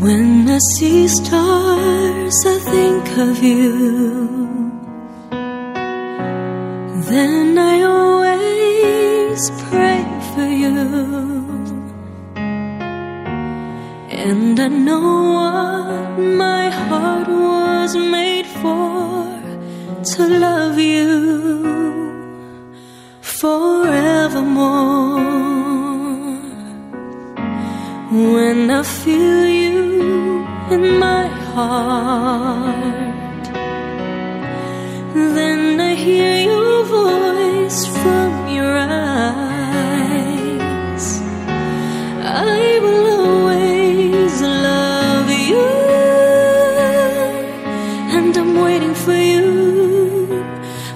When I see stars, I think of you. Then I always pray for you. And I know what my heart was made for to love you forevermore. When I feel you in my heart, then I hear your voice from your eyes. I will always love you, and I'm waiting for you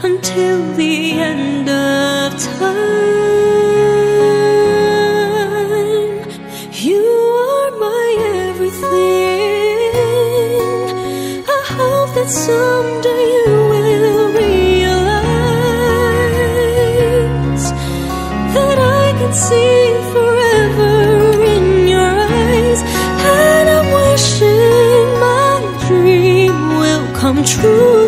until the end of time. That someday you will realize that I can see forever in your eyes, and I'm wishing my dream will come true.